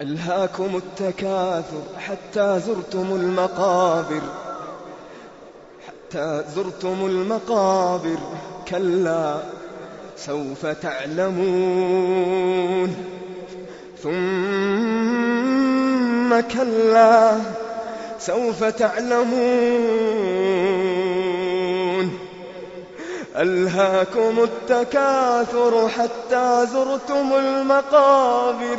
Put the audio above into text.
ألهاكم التكاثر حتى زرتم المقابر. حتى زرتم المقابر. كلا سوف تعلمون. ثم كلا سوف تعلمون. ألهاكم التكاثر حتى زرتم المقابر.